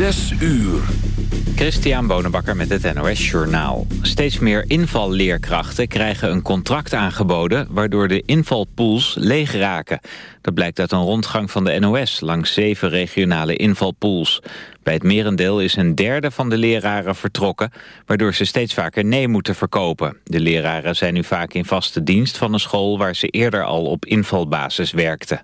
Zes uur. Christian Bonenbakker met het NOS Journaal. Steeds meer invalleerkrachten krijgen een contract aangeboden... waardoor de invalpools leeg raken. Dat blijkt uit een rondgang van de NOS langs zeven regionale invalpools. Bij het merendeel is een derde van de leraren vertrokken... waardoor ze steeds vaker nee moeten verkopen. De leraren zijn nu vaak in vaste dienst van een school... waar ze eerder al op invalbasis werkten.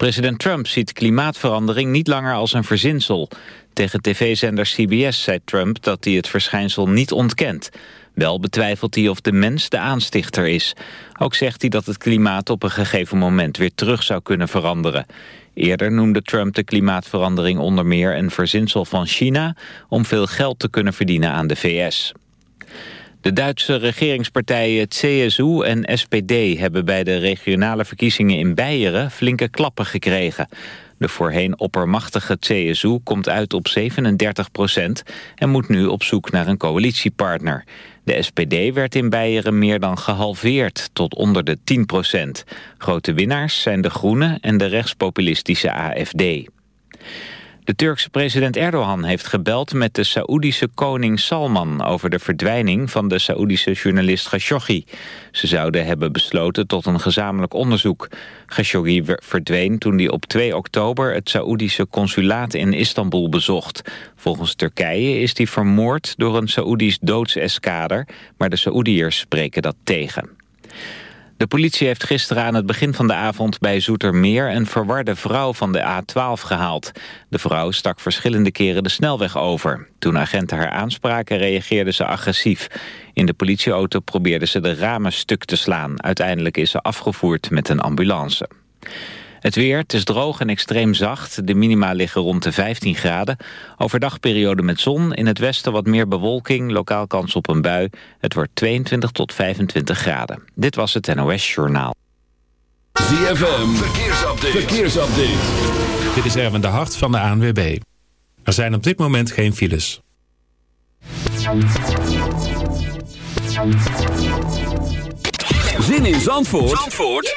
President Trump ziet klimaatverandering niet langer als een verzinsel. Tegen tv-zender CBS zei Trump dat hij het verschijnsel niet ontkent. Wel betwijfelt hij of de mens de aanstichter is. Ook zegt hij dat het klimaat op een gegeven moment weer terug zou kunnen veranderen. Eerder noemde Trump de klimaatverandering onder meer een verzinsel van China... om veel geld te kunnen verdienen aan de VS. De Duitse regeringspartijen CSU en SPD hebben bij de regionale verkiezingen in Beieren flinke klappen gekregen. De voorheen oppermachtige CSU komt uit op 37 procent en moet nu op zoek naar een coalitiepartner. De SPD werd in Beieren meer dan gehalveerd tot onder de 10 procent. Grote winnaars zijn de Groenen en de rechtspopulistische AFD. De Turkse president Erdogan heeft gebeld met de Saoedische koning Salman... over de verdwijning van de Saoedische journalist Khashoggi. Ze zouden hebben besloten tot een gezamenlijk onderzoek. Khashoggi verdween toen hij op 2 oktober... het Saoedische consulaat in Istanbul bezocht. Volgens Turkije is hij vermoord door een Saoedisch doodseskader... maar de Saoediërs spreken dat tegen. De politie heeft gisteren aan het begin van de avond bij Zoetermeer een verwarde vrouw van de A12 gehaald. De vrouw stak verschillende keren de snelweg over. Toen agenten haar aanspraken reageerde ze agressief. In de politieauto probeerde ze de ramen stuk te slaan. Uiteindelijk is ze afgevoerd met een ambulance. Het weer, het is droog en extreem zacht. De minima liggen rond de 15 graden. Overdag periode met zon. In het westen wat meer bewolking. Lokaal kans op een bui. Het wordt 22 tot 25 graden. Dit was het NOS Journaal. ZFM, verkeersupdate. verkeersupdate. Dit is Erwin de Hart van de ANWB. Er zijn op dit moment geen files. Zin in Zandvoort? Zandvoort?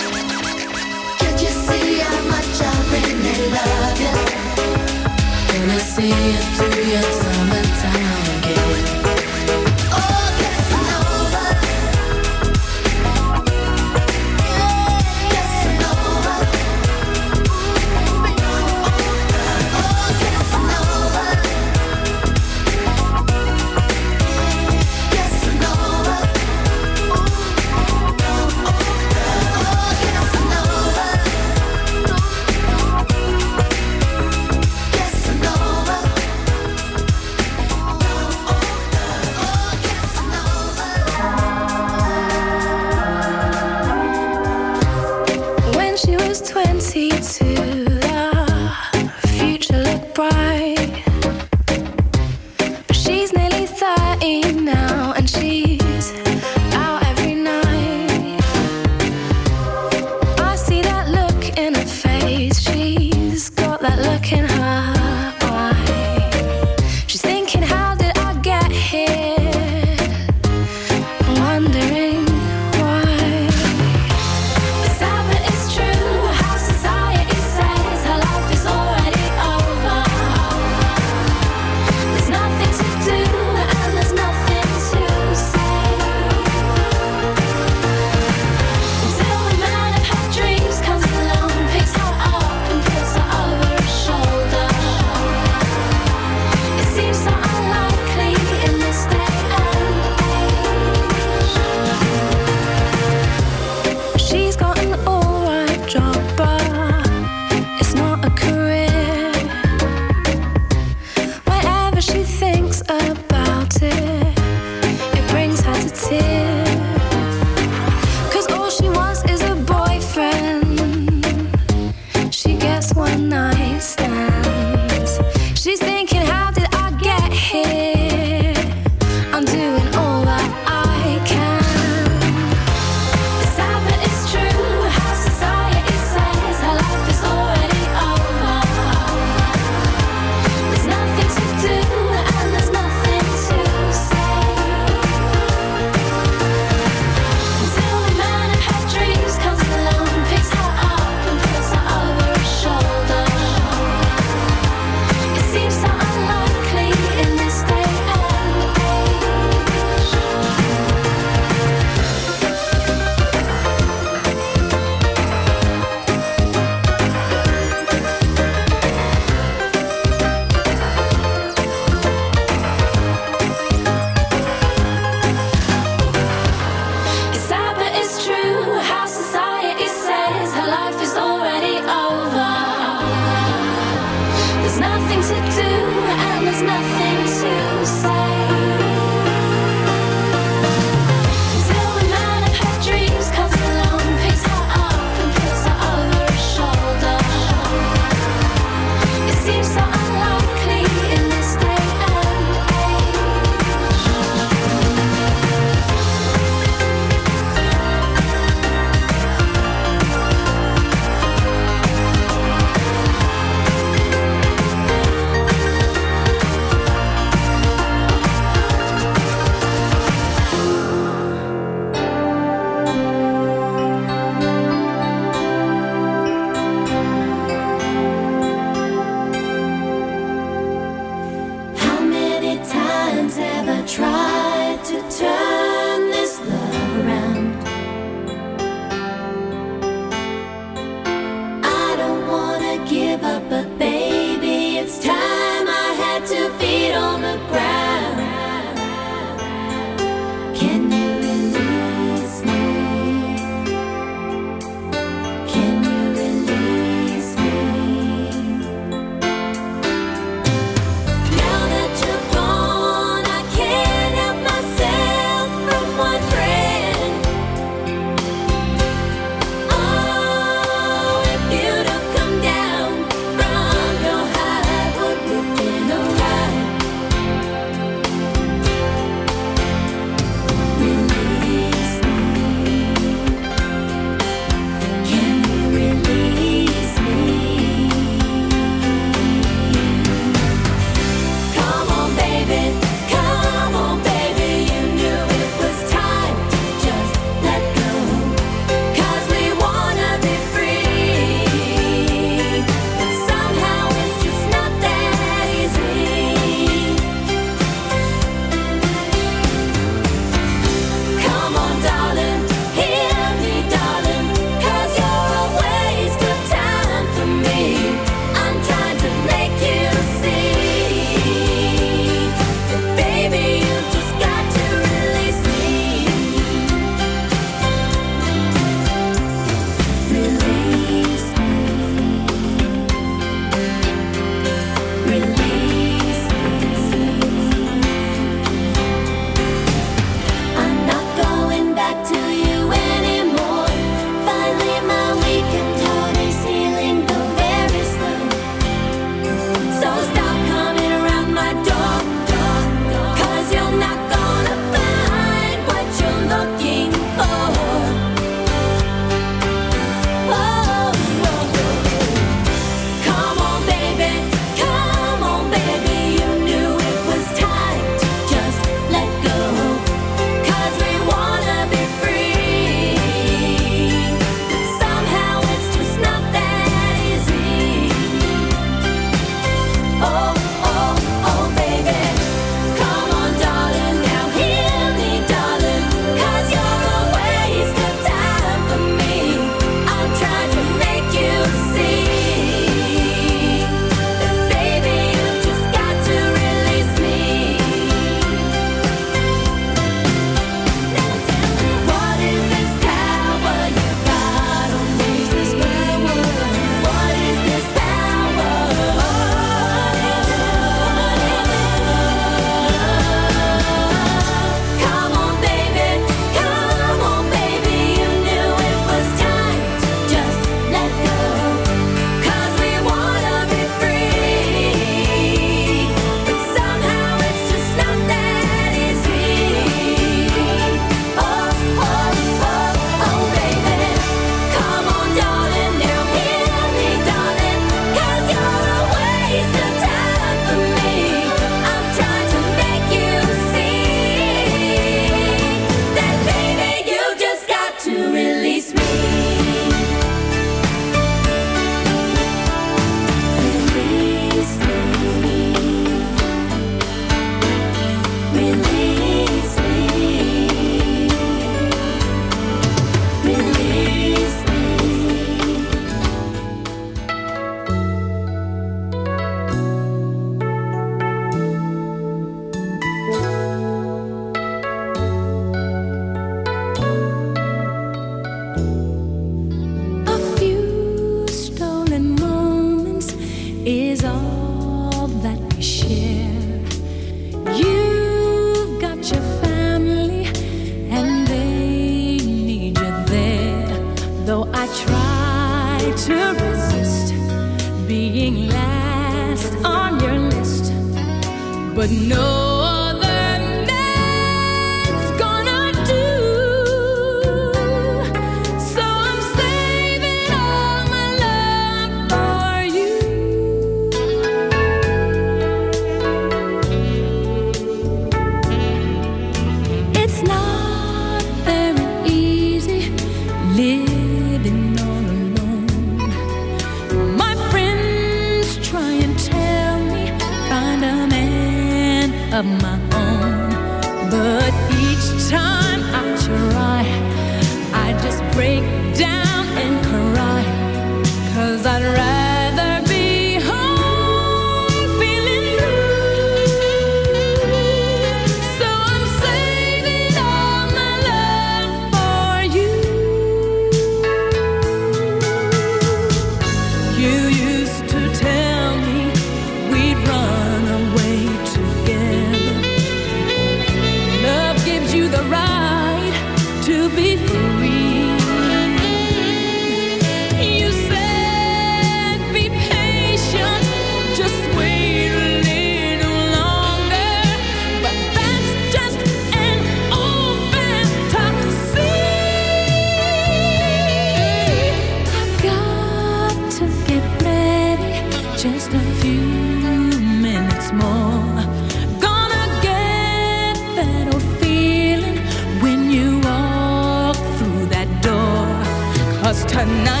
tonight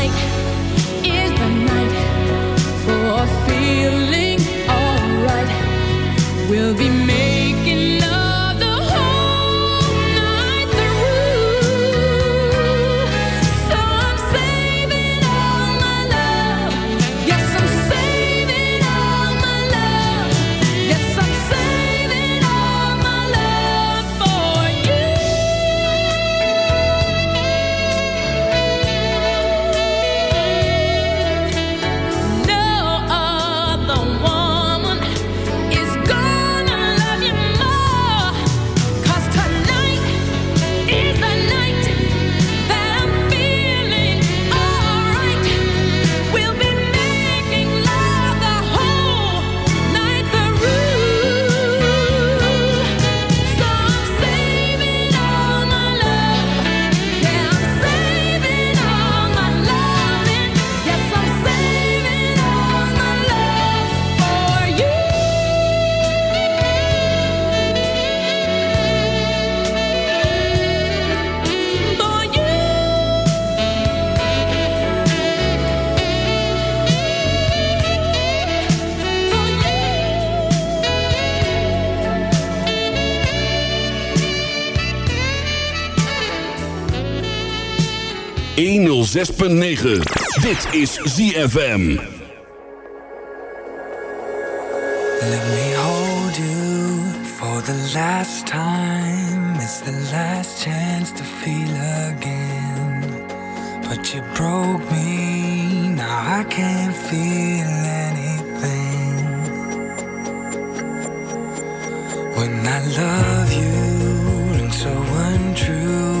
106.9. Dit is ZFM. Let me hold you for the last time. It's the last chance to feel again. But you broke me, now I can't feel anything. When I love you, and so untrue.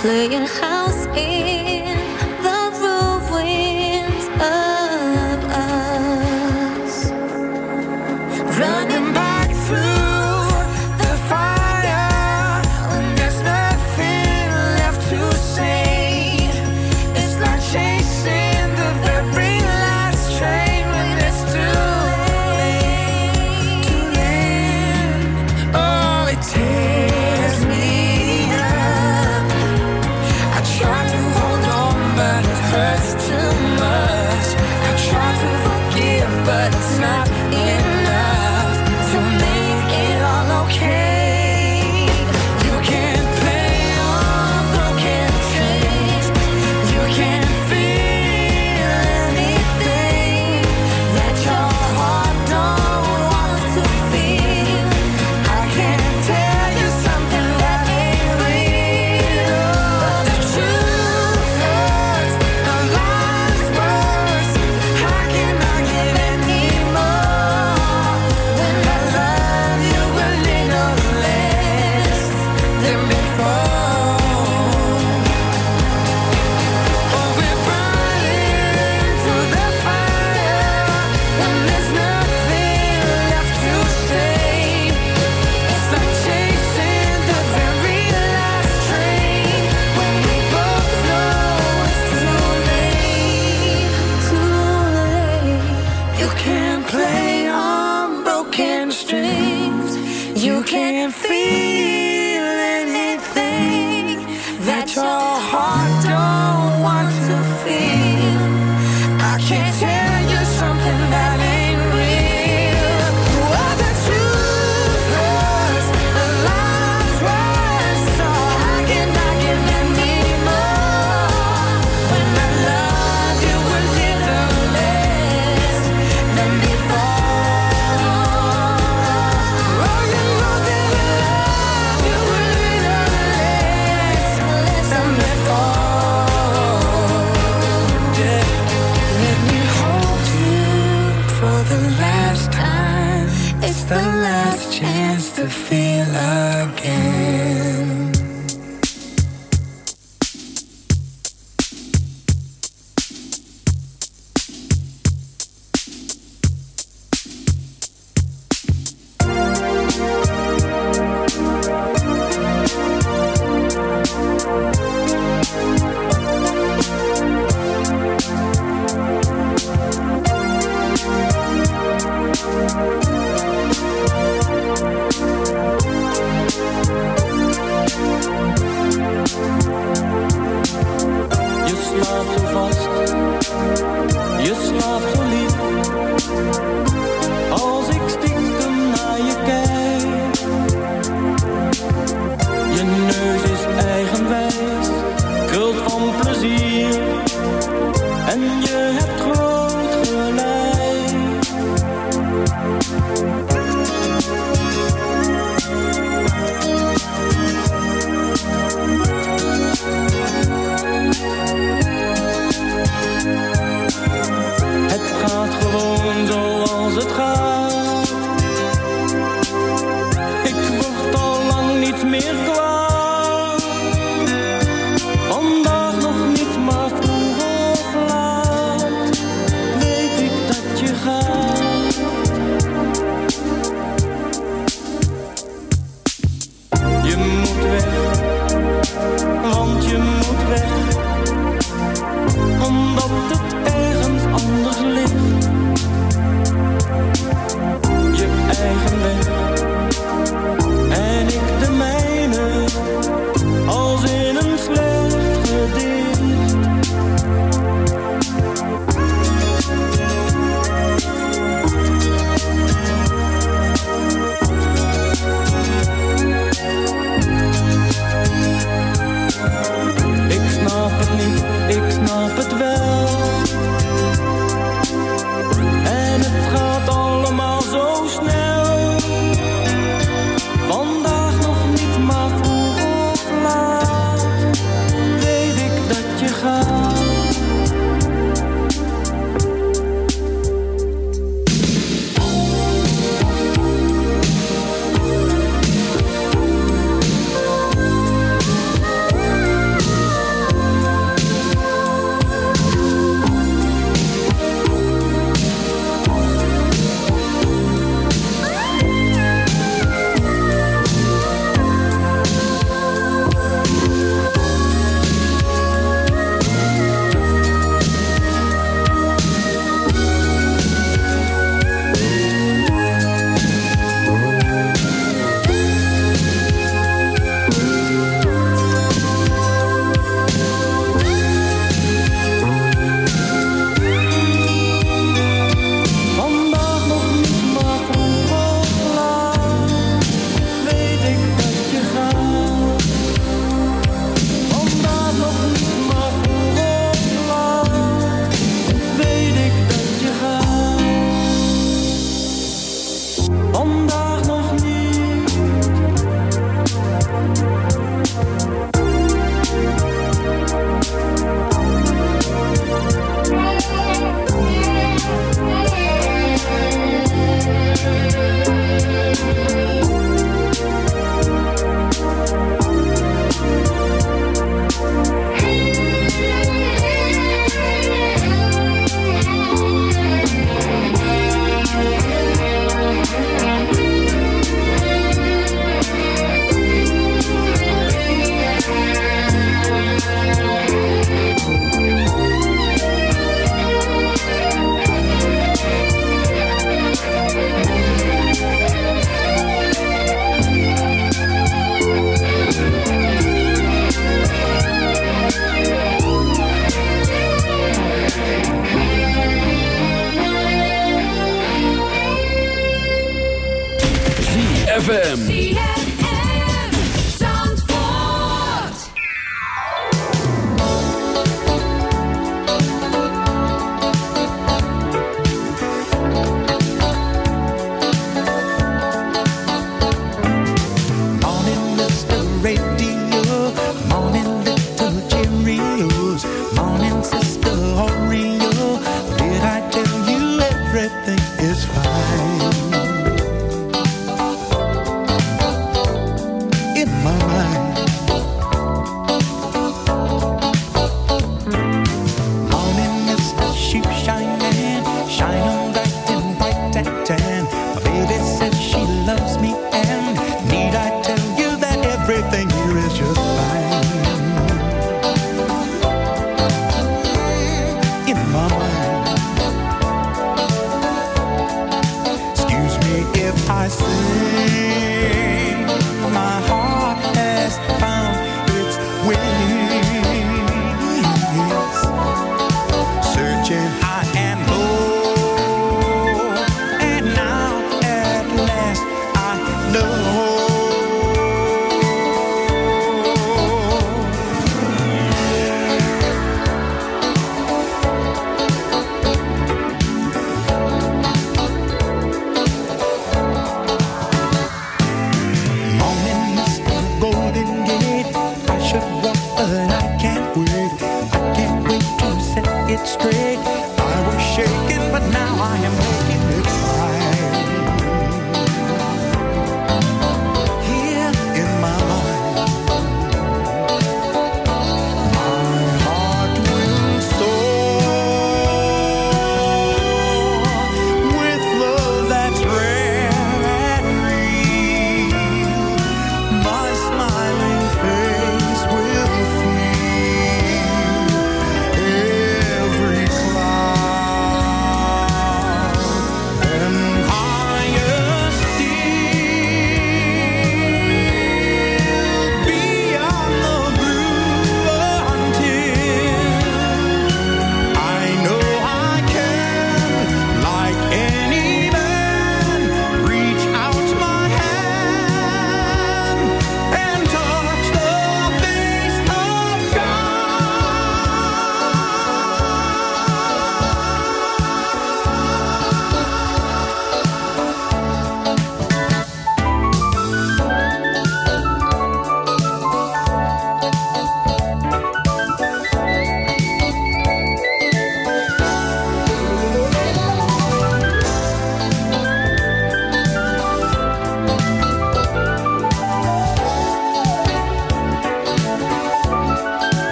Playing house in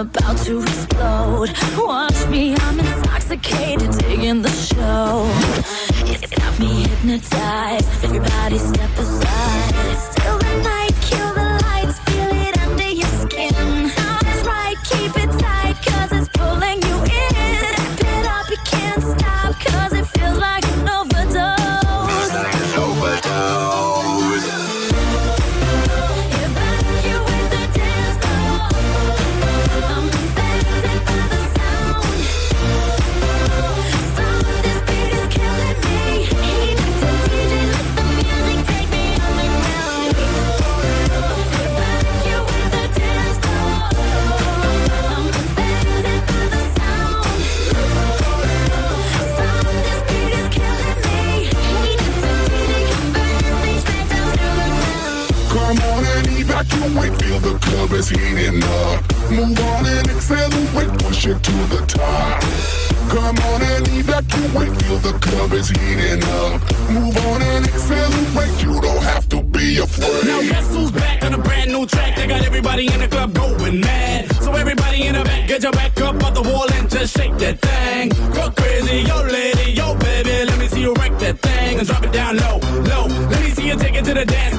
about to explode. see you wreck that thing and drop it down low, low. Let me see you take it to the dance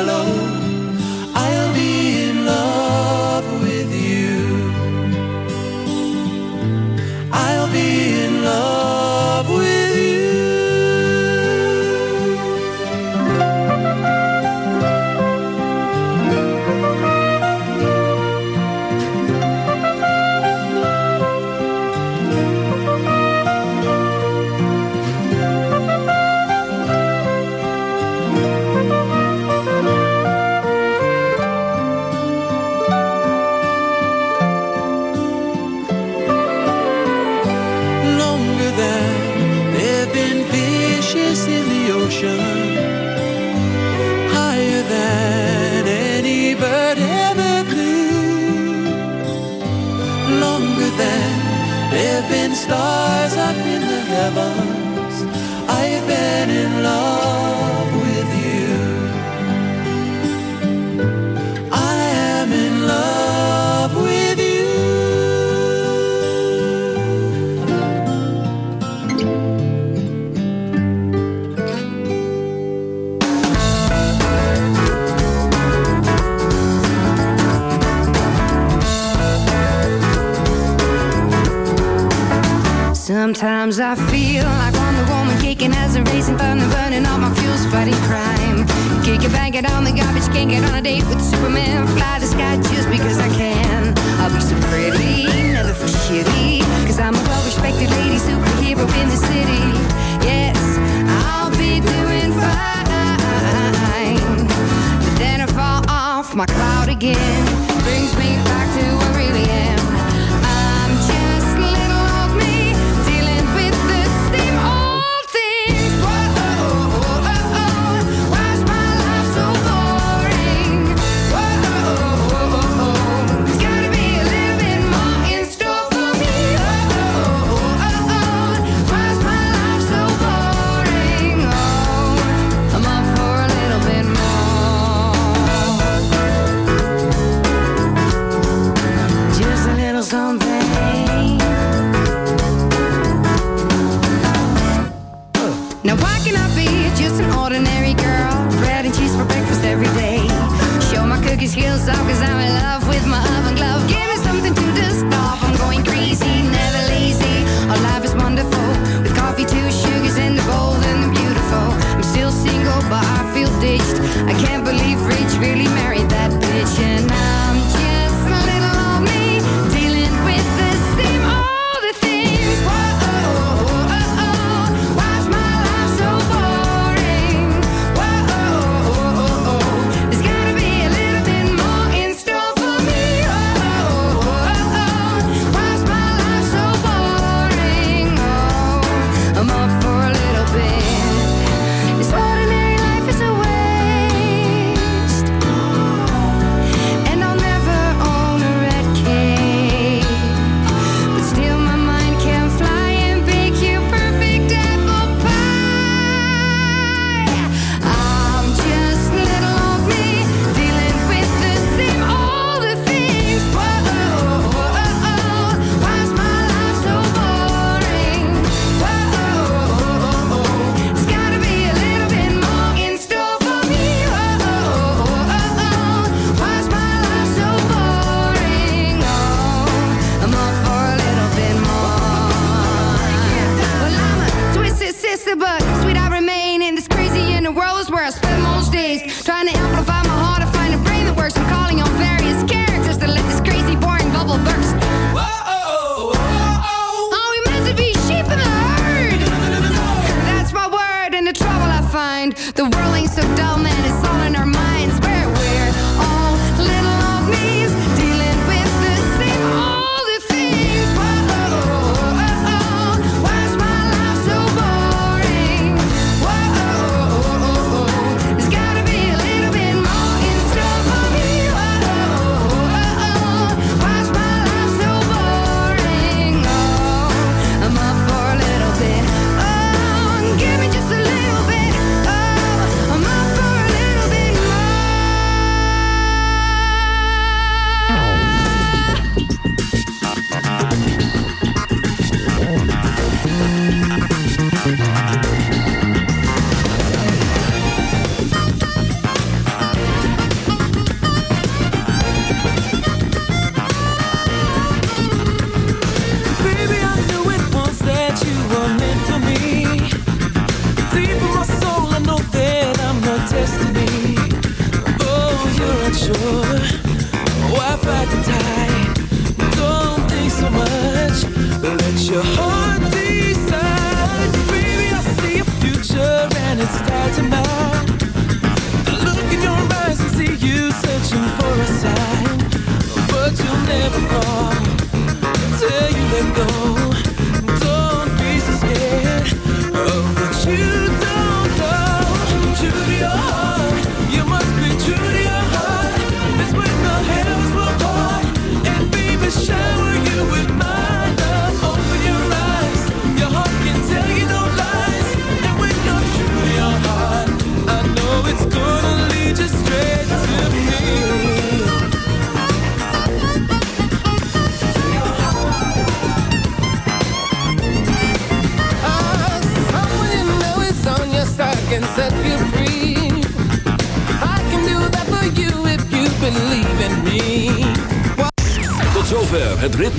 hello I feel